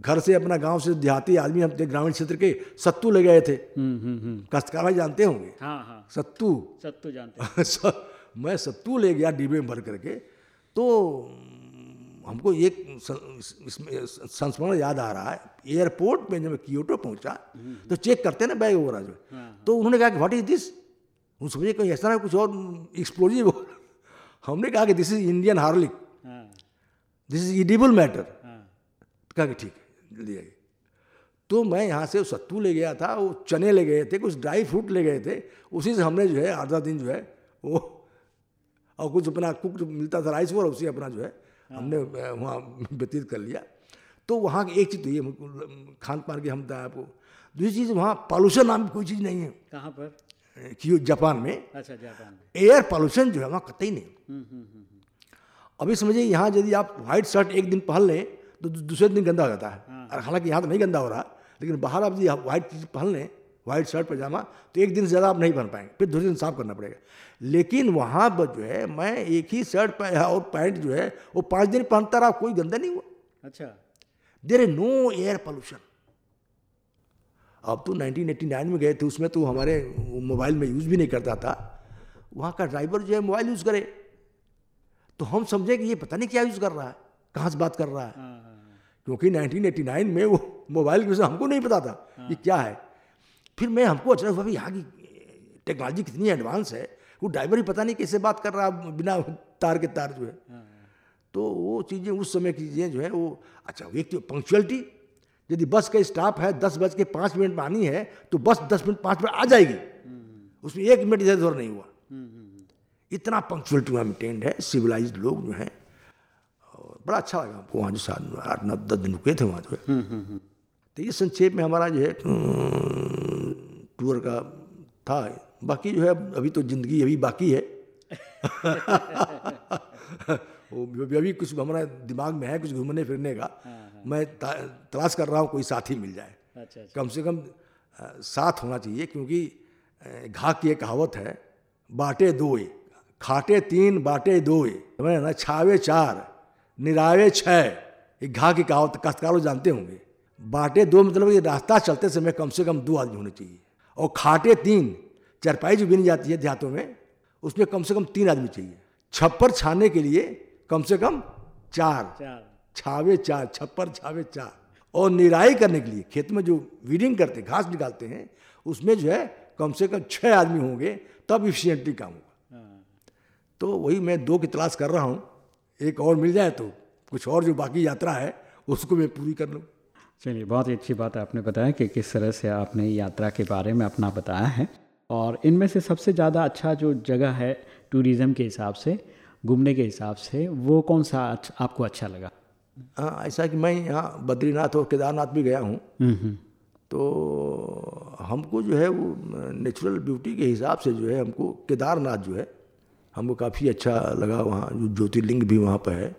घर से अपना गाँव से देहाती आदमी हम थे ग्रामीण क्षेत्र के सत्तू ले गए थे। काश्तकार भाई जानते होंगे? हाँ हाँ। सत्तू। सत्तू जानते। [LAUGHS] मैं सत्तू ले गया डिब्बे में भर करके तो हमको एक इसमें संस्मरण याद आ रहा है। एयरपोर्ट में जब मैं कियोटो पहुँचा तो चेक करते ना बैग वगैरह जो। तो उन्होंने कहा कि व्हाट इज़ दिस उन समझे कहीं ऐसा ना कुछ और एक्सप्लोजिव हो। हमने कहा कि दिस इज़ इंडियन हार्लिक हाँ। दिस इज़ इडिबल मैटर हाँ। कहा कि ठीक है ले तो मैं यहाँ से सत्तू ले गया था वो चने ले गए थे कुछ ड्राई फ्रूट ले गए थे उसी से हमने जो है आधा दिन जो है वो और कुछ अपना कुक मिलता था राइस और उसी अपना जो है हमने वहाँ व्यतीत कर लिया। तो वहाँ की एक चीज़ तो ये खान पान की हम बताया आपको। दूसरी चीज़ वहाँ पॉल्यूशन नाम की कोई चीज़ नहीं है। कहाँ पर? कि जापान में। अच्छा जापान में। एयर पॉल्यूशन जो है वहाँ कतई नहीं अभी समझिए यहाँ यदि आप व्हाइट शर्ट एक दिन पहन लें तो दूसरे दिन गंदा हो जाता है। और हालाँकि यहाँ तो नहीं गंदा हो रहा लेकिन बाहर आप यदि व्हाइट चीज़ पहन लें व्हाइट शर्ट पजामा तो एक दिन से ज़्यादा आप नहीं पहन पाएँगे फिर दूसरे दिन साफ़ करना पड़ेगा। लेकिन वहाँ पर जो है मैं एक ही शर्ट और पैंट जो है वो पाँच दिन पहनता रहा कोई गंदा नहीं हुआ। अच्छा। देर नो एयर पोल्यूशन अब तो 1989 में गए थे उसमें तो हमारे मोबाइल में यूज़ भी नहीं करता था। वहाँ का ड्राइवर जो है मोबाइल यूज़ करे। तो हम समझे कि ये पता नहीं क्या यूज़ कर रहा है कहाँ से बात कर रहा है। क्योंकि 1989 में वो मोबाइल के विषय हमको नहीं पता था कि क्या है। फिर मैं हमको अचानक हुआ भी यहाँ की टेक्नोलॉजी कितनी एडवांस है। वो ड्राइवर ही पता नहीं कैसे बात कर रहा बिना तार के तार जो है। तो वो चीज़ें उस समय की चीज़ें जो है, वो अच्छा एक तो पंक्चुअलिटी यदि बस का स्टाफ है, दस बज के पाँच मिनट में आनी है तो बस दस मिनट पाँच मिनट आ जाएगी। उसमें एक मिनट इधर उधर नहीं हुआ। इतना पंक्चुअलिटी वहाँ मेंटेन्ड है सिविलाइज लोग जो हैं। और बड़ा अच्छा लगा हमको वहाँ जो सात आठ नौ, दस दिन रुके थे वहाँ जो है। तो ये संक्षेप में हमारा जो है टूर का था। बाकी जो है अभी तो ज़िंदगी अभी बाकी है। [LAUGHS] वो अभी कुछ हमारा दिमाग में है कुछ घूमने फिरने का। मैं तलाश कर रहा हूँ कोई साथी मिल जाए। अच्छा अच्छा। कम से कम साथ होना चाहिए क्योंकि घा की एक कहावत है बाटे दोए खाटे तीन बाटे दोए। समझ ना? छावे चार निरावे छः ये घा की कहावत काश्तकार जानते होंगे। बाटे दो मतलब ये रास्ता चलते समय कम से कम दो आदमी होने चाहिए। और खाटे तीन चरपाई जो बिनी जाती है देहातों में उसमें कम से कम तीन आदमी चाहिए। छप्पर छाने के लिए कम से कम चार। चार। छावे चार छप्पर छावे चार। और निराई करने के लिए खेत में जो वीडिंग करते घास निकालते हैं उसमें जो है कम से कम छः आदमी होंगे तब इफिशियंटली काम होगा। तो वही मैं दो की तलाश कर रहा हूँ एक और मिल जाए तो कुछ और जो बाकी यात्रा है उसको मैं पूरी कर लूँ। चलिए बहुत ही अच्छी बात आपने बताया कि किस तरह से आपने यात्रा के बारे में अपना बताया है। और इनमें से सबसे ज़्यादा अच्छा जो जगह है टूरिज़्म के हिसाब से घूमने के हिसाब से वो कौन सा अच्छा- आपको अच्छा लगा? हाँ ऐसा कि मैं यहाँ बद्रीनाथ और केदारनाथ भी गया हूँ। तो हमको जो है वो नेचुरल ब्यूटी के हिसाब से जो है हमको केदारनाथ जो है हमको काफ़ी अच्छा लगा वहाँ जो ज्योतिर्लिंग भी वहाँ पर है।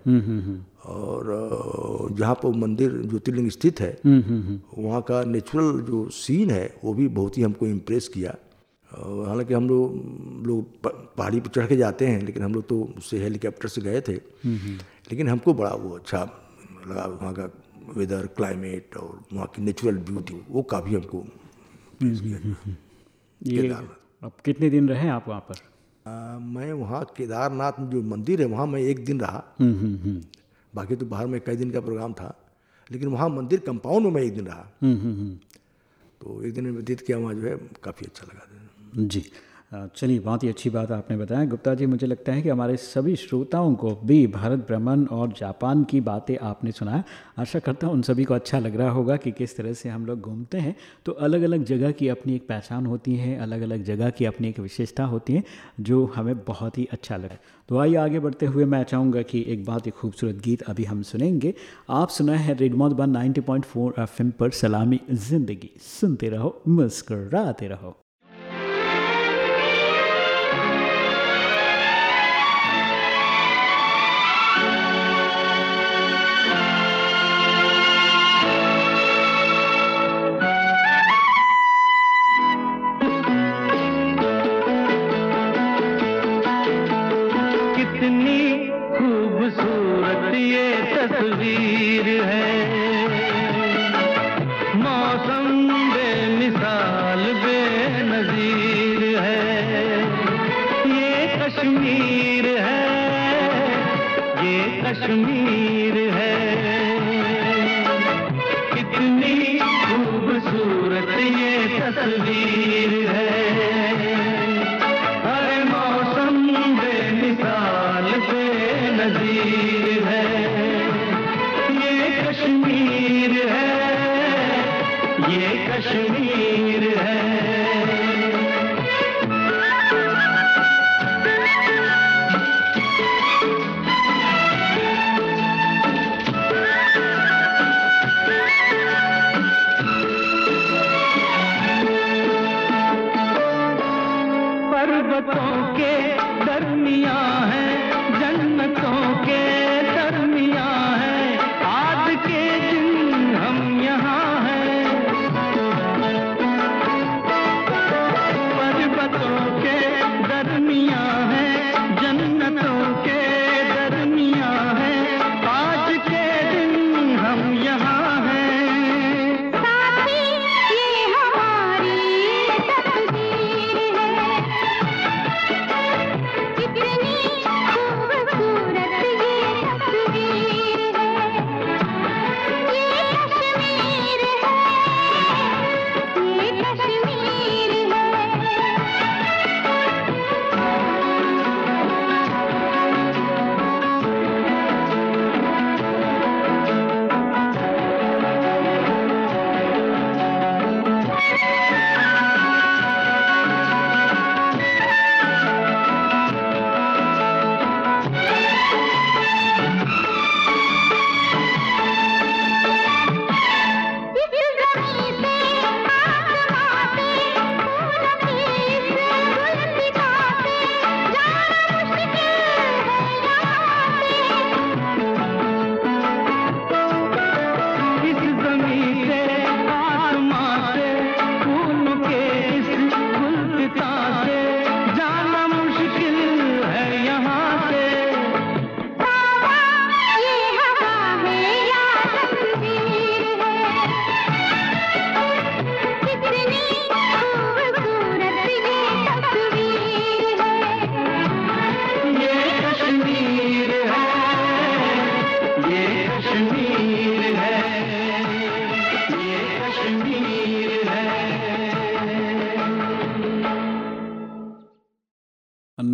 और जहाँ पर मंदिर ज्योतिर्लिंग स्थित है वहाँ का नेचुरल जो सीन है वो भी बहुत ही हमको इम्प्रेस किया। हालाँकि हम लोग लोग पहाड़ी पर चढ़ के जाते हैं लेकिन हम लोग तो उससे हेलीकॉप्टर से गए थे। लेकिन हमको बड़ा वो अच्छा लगा वहाँ का वेदर क्लाइमेट और वहाँ की नेचुरल ब्यूटी वो काफ़ी हमको ये अब कितने दिन रहे आप वहाँ पर? आ, मैं वहाँ केदारनाथ में जो मंदिर है वहाँ मैं एक दिन रहा। हम्म, हम्म, हम्म, बाकी तो बाहर में कई दिन का प्रोग्राम था लेकिन वहाँ मंदिर कंपाउंड में मैं एक दिन रहा। तो एक दिन व्यतीत किया वहाँ जो है काफ़ी अच्छा लगा। जी। चलिए, बहुत ही अच्छी बात आपने बताया। गुप्ता जी, मुझे लगता है कि हमारे सभी श्रोताओं को भी भारत भ्रमण और जापान की बातें आपने सुनाया। आशा करता हूँ उन सभी को अच्छा लग रहा होगा कि किस तरह से हम लोग घूमते हैं। तो अलग अलग जगह की अपनी एक पहचान होती है अलग अलग जगह की अपनी एक विशेषता होती है, जो हमें बहुत ही अच्छा लगा। तो आइए, आगे बढ़ते हुए मैं चाहूँगा कि एक बहुत ही खूबसूरत गीत अभी हम सुनेंगे। आप सुना है रेडमोट वन नाइनटी पॉइंट पर सलामी ज़िंदगी। सुनते रहो, मुस्कराते रहो।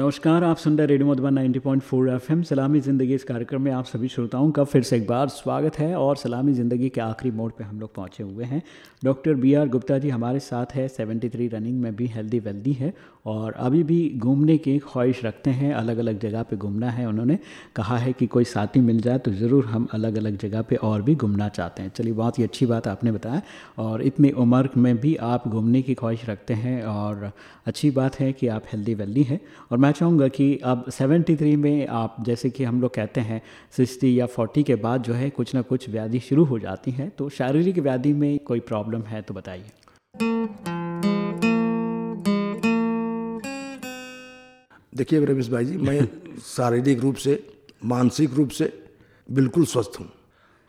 नमस्कार, आप सुन रहे रेडियो मधुबन 90.4 पॉइंट सलामी ज़िंदगी इस कार्यक्रम में आप सभी श्रोताओं का फिर से एक बार स्वागत है और सलामी ज़िंदगी के आखिरी मोड़ पे हम लोग पहुँचे हुए हैं। Doctor B R Gupta ji हमारे साथ है 73 रनिंग में भी हेल्दी वेल्दी है और अभी भी घूमने की ख्वाहिश रखते हैं अलग अलग जगह पे घूमना है, उन्होंने कहा है कि कोई साथी मिल जाए तो ज़रूर हम अलग अलग जगह पे और भी घूमना चाहते हैं। चलिए, बहुत ही अच्छी बात आपने बताया और इतनी उम्र में भी आप घूमने की ख्वाहिश रखते हैं और अच्छी बात है कि आप हेल्दी वेल्दी हैं। और मैं चाहूँगा कि अब 73 में आप, जैसे कि हम लोग कहते हैं 60 या 40 के बाद जो है कुछ ना कुछ व्याधि शुरू हो जाती हैं तो शारीरिक व्याधि में कोई प्रॉब्लम है तो बताइए। देखिए रमेश भाई जी मैं शारीरिक रूप से मानसिक रूप से बिल्कुल स्वस्थ हूँ।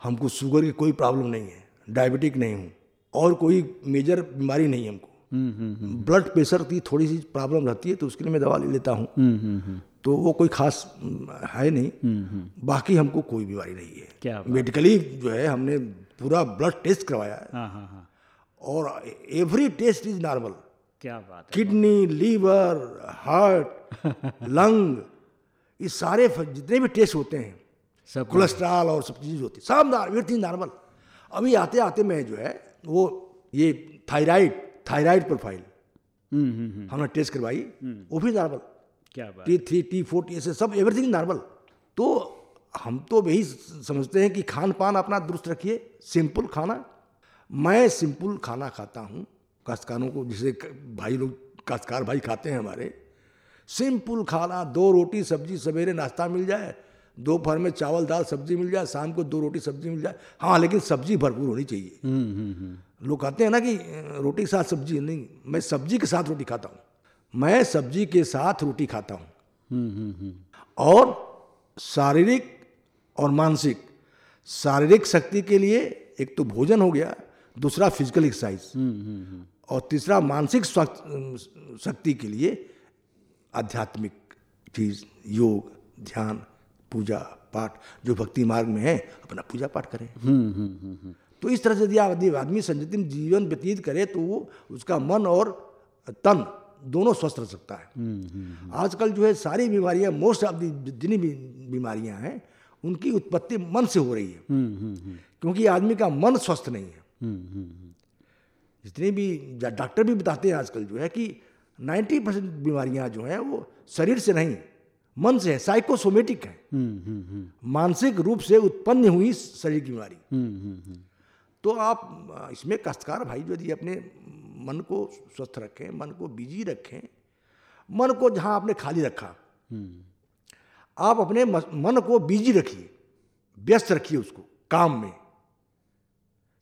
हमको शुगर की कोई प्रॉब्लम नहीं है डायबिटिक नहीं हूँ और कोई मेजर बीमारी नहीं है हमको। ब्लड प्रेशर की थोड़ी सी प्रॉब्लम रहती है तो उसके लिए मैं दवा ले लेता हूँ। तो वो कोई खास है नहीं। बाकी हमको कोई बीमारी नहीं है। क्या मेडिकली जो है हमने पूरा ब्लड टेस्ट करवाया है। हाँ हाँ हाँ। और एवरी टेस्ट इज़ नॉर्मल क्या बात है किडनी लीवर हार्ट [LAUGHS] लंग ये सारे जितने भी टेस्ट होते हैं सब कोलेस्ट्रॉल और सब चीज़ होती है सब एवरीथिंग नॉर्मल। अभी आते आते मैं जो है वो ये थायराइड थायराइड प्रोफ़ाइल। हम्म हम्म हम्म। हमने टेस्ट करवाई वो भी नॉर्मल। क्या बात T three T four T ऐसे सब एवरीथिंग नॉर्मल। तो हम तो यही समझते हैं कि खान पान अपना दुरुस्त रखिए सिंपल खाना। मैं सिंपल खाना खाता हूँ काश्तकारों को जिसे भाई लोग काश्तकार भाई खाते हैं हमारे। सिंपल खाना दो रोटी सब्ज़ी सवेरे नाश्ता मिल जाए दोपहर में चावल दाल सब्ज़ी मिल जाए शाम को दो रोटी सब्ज़ी मिल जाए। हाँ लेकिन सब्ज़ी भरपूर होनी चाहिए। हम्म हम्म हम्म। लोग कहते हैं ना कि रोटी के साथ सब्ज़ी नहीं मैं सब्ज़ी के साथ रोटी खाता हूँ। मैं सब्ज़ी के साथ रोटी खाता हूँ। और शारीरिक और मानसिक शारीरिक शक्ति के लिए एक तो भोजन हो गया दूसरा फ़िज़िकल एक्सरसाइज और तीसरा मानसिक शक्ति के लिए आध्यात्मिक चीज़ योग ध्यान पूजा पाठ जो भक्ति मार्ग में है अपना पूजा पाठ करें। हम्म हम्म हम्म हम्म। तो इस तरह से यदि आदमी आदमी संयतित जीवन व्यतीत करे तो वो उसका मन और तन दोनों स्वस्थ रह सकता है। आजकल जो है सारी बीमारियाँ मोस्ट ऑफ़ दी जितनी भी बीमारियाँ हैं उनकी उत्पत्ति मन से हो रही है। हम्म हम्म हम्म। क्योंकि आदमी का मन स्वस्थ नहीं है। हम्म हम्म जितने भी डॉक्टर भी बताते हैं आजकल जो है कि 90 परसेंट बीमारियाँ जो हैं वो शरीर से नहीं मन से है साइकोसोमेटिक है। हम्म हम्म हम्म। मानसिक रूप से उत्पन्न हुई शरीर की बीमारी। हम्म हम्म हम्म। तो आप इसमें काश्तकार भाई जो यदि अपने मन को स्वस्थ रखें मन को बिज़ी रखें मन को जहाँ आपने खाली रखा आप अपने मन को बिज़ी रखिए व्यस्त रखिए उसको काम में।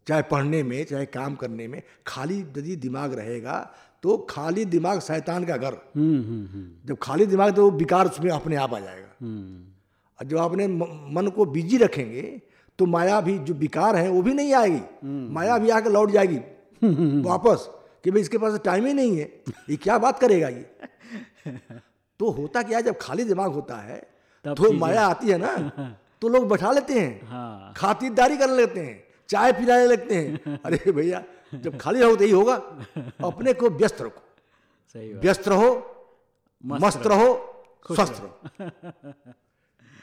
चाहे पढ़ने में चाहे काम करने में खाली यदि दिमाग रहेगा तो खाली दिमाग शैतान का घर। हम्म हम्म हम्म। जब खाली दिमाग तो विकार उसमें अपने आप आ जाएगा। और जब आपने मन को बिज़ी रखेंगे तो माया भी जो विकार है वो भी नहीं आएगी। माया भी आके लौट जाएगी [LAUGHS] वापस कि भाई इसके पास टाइम ही नहीं है। ये क्या बात करेगा ये? [LAUGHS] तो होता क्या है जब खाली दिमाग होता है तो माया आती है ना [LAUGHS] तो लोग बैठा लेते हैं हाँ। खातिरदारी कर लेते हैं। चाय पिलाने लगते हैं। [LAUGHS] अरे भैया जब खाली रहो तो यही होगा। अपने को व्यस्त रखो। सही व्यस्त रहो मस्त रहो। स्वस्थ रहो।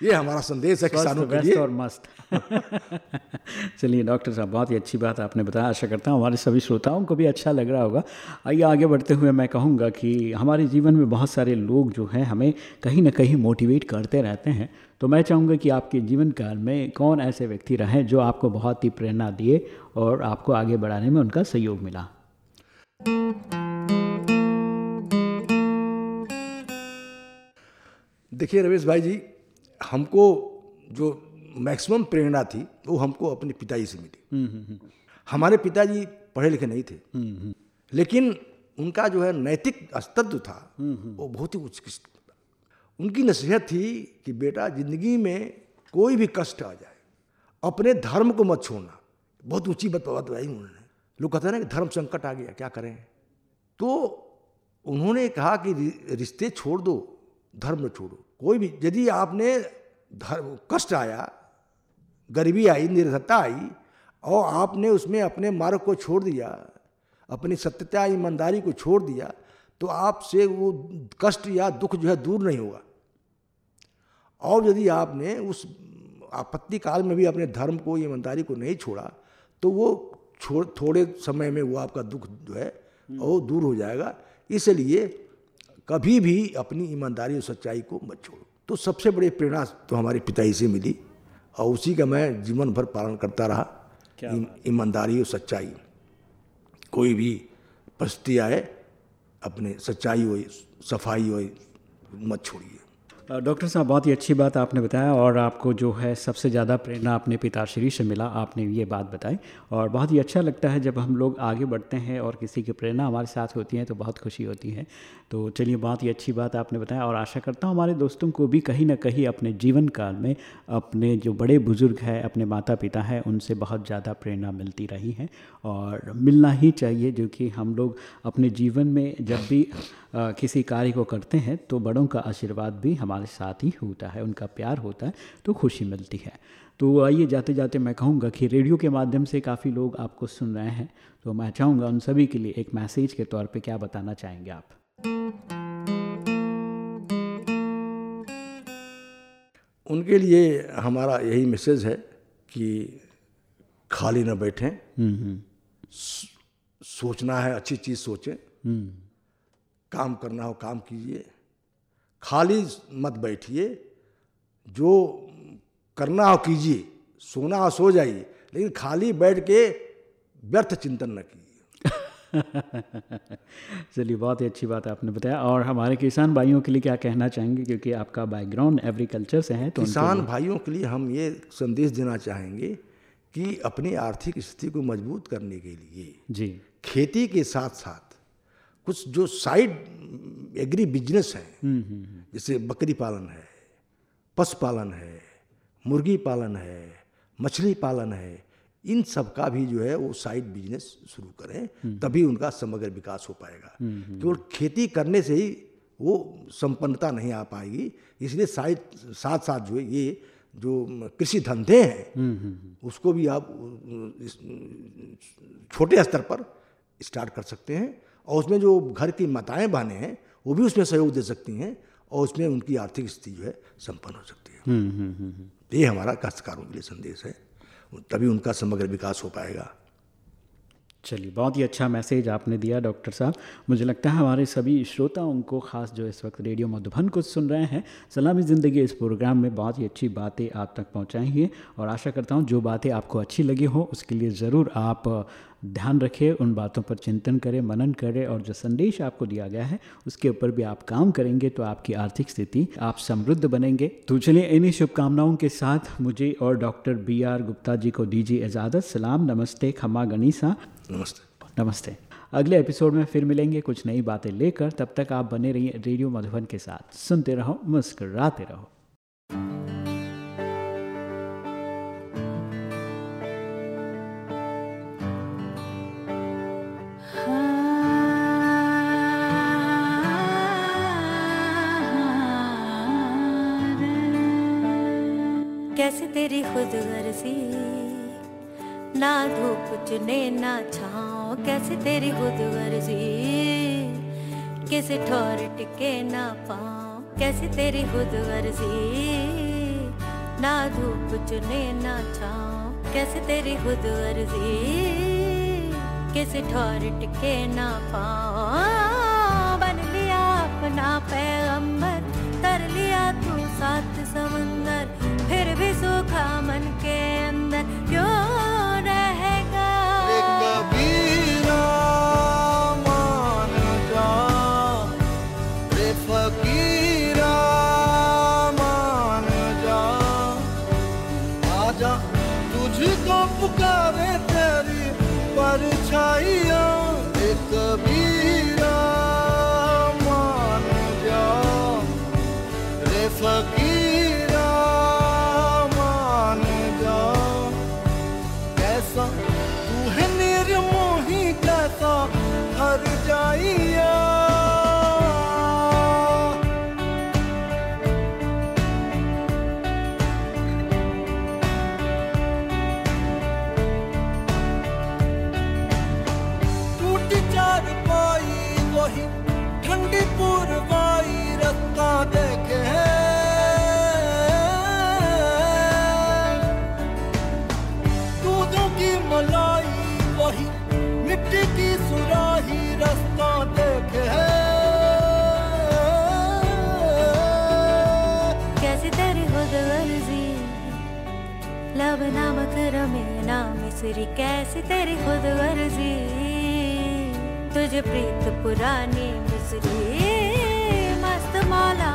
ये हमारा संदेश है किसानों के लिए। और मस्त। [LAUGHS] चलिए डॉक्टर साहब बहुत ही अच्छी बात आपने बताया। आशा करता हूँ हमारे सभी श्रोताओं को भी अच्छा लग रहा होगा। आइए आगे बढ़ते हुए मैं कहूँगा कि हमारे जीवन में बहुत सारे लोग जो हैं हमें कहीं ना कहीं मोटिवेट करते रहते हैं। तो मैं चाहूँगा कि आपके जीवन काल में कौन ऐसे व्यक्ति रहे जो आपको बहुत ही प्रेरणा दिए और आपको आगे बढ़ाने में उनका सहयोग मिला। देखिए रमेश भाई जी हमको जो मैक्सिमम प्रेरणा थी वो हमको अपने पिताजी से मिली। हमारे पिताजी पढ़े लिखे नहीं थे। लेकिन उनका जो है नैतिक अस्तित्व था वो बहुत ही उत्कृष्ट उनकी नसीहत थी कि बेटा ज़िंदगी में कोई भी कष्ट आ जाए, अपने धर्म को मत छोड़ना। बहुत ऊँची बात बात बताई उन्होंने। लोग कहते हैं ना कि धर्म संकट आ गया, क्या करें? तो उन्होंने कहा कि रिश्ते छोड़ दो, धर्म न छोड़ो। कोई भी, यदि आपने धर्म, कष्ट आया, गरीबी आई निर्धनता आई, और आपने उसमें अपने मार्ग को छोड़ दिया, अपनी सत्यता, ईमानदारी को छोड़ दिया तो आपसे वो कष्ट या दुख जो है दूर नहीं होगा। और यदि आपने उस आपत्ति काल में भी अपने धर्म को ईमानदारी को नहीं छोड़ा तो वो छोड़ थोड़े समय में वो आपका दुख जो है वो दूर हो जाएगा। इसलिए कभी भी अपनी ईमानदारी और सच्चाई को मत छोड़ो। तो सबसे बड़ी प्रेरणा तो हमारे पिताजी से मिली और उसी का मैं जीवन भर पालन करता रहा ईमानदारी और सच्चाई। कोई भी परिस्थिति आए अपने सच्चाई हो सफ़ाई हो मत छोड़िए। डॉक्टर साहब, बहुत ही अच्छी बात आपने बताया और आपको जो है सबसे ज़्यादा प्रेरणा अपने पिताश्री से मिला, आपने ये बात बताई और बहुत ही अच्छा लगता है जब हम लोग आगे बढ़ते हैं और किसी की प्रेरणा हमारे साथ होती है तो बहुत खुशी होती है। तो चलिए बहुत ही अच्छी बात आपने बताया और आशा करता हूँ हमारे दोस्तों को भी कहीं ना कहीं अपने जीवन काल में अपने जो बड़े बुज़ुर्ग हैं अपने माता पिता हैं उनसे बहुत ज़्यादा प्रेरणा मिलती रही है और मिलना ही चाहिए जो कि हम लोग अपने जीवन में जब भी अ, किसी कार्य को करते हैं तो बड़ों का आशीर्वाद भी हमारे साथ ही होता है उनका प्यार होता है तो खुशी मिलती है। तो आइए जाते जाते मैं कहूँगा कि रेडियो के माध्यम से काफ़ी लोग आपको सुन रहे हैं तो मैं चाहूँगा उन सभी के लिए एक मैसेज के तौर पे क्या बताना चाहेंगे आप? उनके लिए हमारा यही मैसेज है कि खाली न बैठें। सोचना है अच्छी चीज़ सोचें। हम्म। काम करना हो काम कीजिए। खाली मत बैठिए। जो करना हो कीजिए। सोना हो सो जाइए। लेकिन खाली बैठ के व्यर्थ चिंतन न कीजिए। [LAUGHS] चलिए बहुत ही अच्छी बात है आपने बताया। और हमारे किसान भाइयों के लिए क्या कहना चाहेंगे? क्योंकि आपका बैकग्राउंड एग्रीकल्चर से है तो किसान भाइयों के लिए हम ये संदेश देना चाहेंगे कि अपनी आर्थिक स्थिति को मज़बूत करने के लिए जी। खेती के साथ साथ कुछ जो साइड एग्री बिज़नेस हैं जैसे बकरी पालन है पशुपालन है मुर्गी पालन है मछली पालन है इन सब का भी जो है वो साइड बिज़नेस शुरू करें तभी उनका समग्र विकास हो पाएगा। केवल खेती करने से ही वो संपन्नता नहीं आ पाएगी। इसलिए साइड साथ साथ जो है ये जो कृषि धंधे हैं उसको भी आप छोटे स्तर पर स्टार्ट कर सकते हैं और उसमें जो घर की माताएँ बहनें हैं वो भी उसमें सहयोग दे सकती हैं और उसमें उनकी आर्थिक स्थिति जो है संपन्न हो सकती है। ये हमारा काश्तकारों के लिए संदेश है। तभी उनका समग्र विकास हो पाएगा। चलिए, बहुत ही अच्छा मैसेज आपने दिया डॉक्टर साहब। मुझे लगता है हमारे सभी श्रोताओं को, खास जो इस वक्त रेडियो मधुबन को सुन रहे हैं, सलामी ज़िंदगी इस प्रोग्राम में बहुत ही अच्छी बातें आप तक पहुँचाएँगे और आशा करता हूँ जो बातें आपको अच्छी लगी हो, उसके लिए ज़रूर आप ध्यान रखें उन बातों पर चिंतन करें मनन करें और जो संदेश आपको दिया गया है उसके ऊपर भी आप काम करेंगे तो आपकी आर्थिक स्थिति आप समृद्ध बनेंगे। तो चलिए इन्हीं शुभकामनाओं के साथ मुझे और doctor B R Gupta ji को दीजिए इजाज़त। सलाम नमस्ते खमा गनीसा नमस्ते। नमस्ते। अगले एपिसोड में फिर मिलेंगे कुछ नई बातें लेकर तब तक आप बने रहिए रेडियो मधुबन के साथ। सुनते रहो मुस्कराते रहो। धूप चुने ना छाओ कैसे तेरी खुद गर्जी किसी ठोर टिके ना पाओ कैसे तेरी खुद गर्जी ना धूप चुने ना छाओ कैसे तेरी खुद वर्जी? किसी ठोर टिके ना पाओ तेरी कैसी तेरी खुद वर्जी तुझे प्रीत पुरानी मुसरी मस्त माला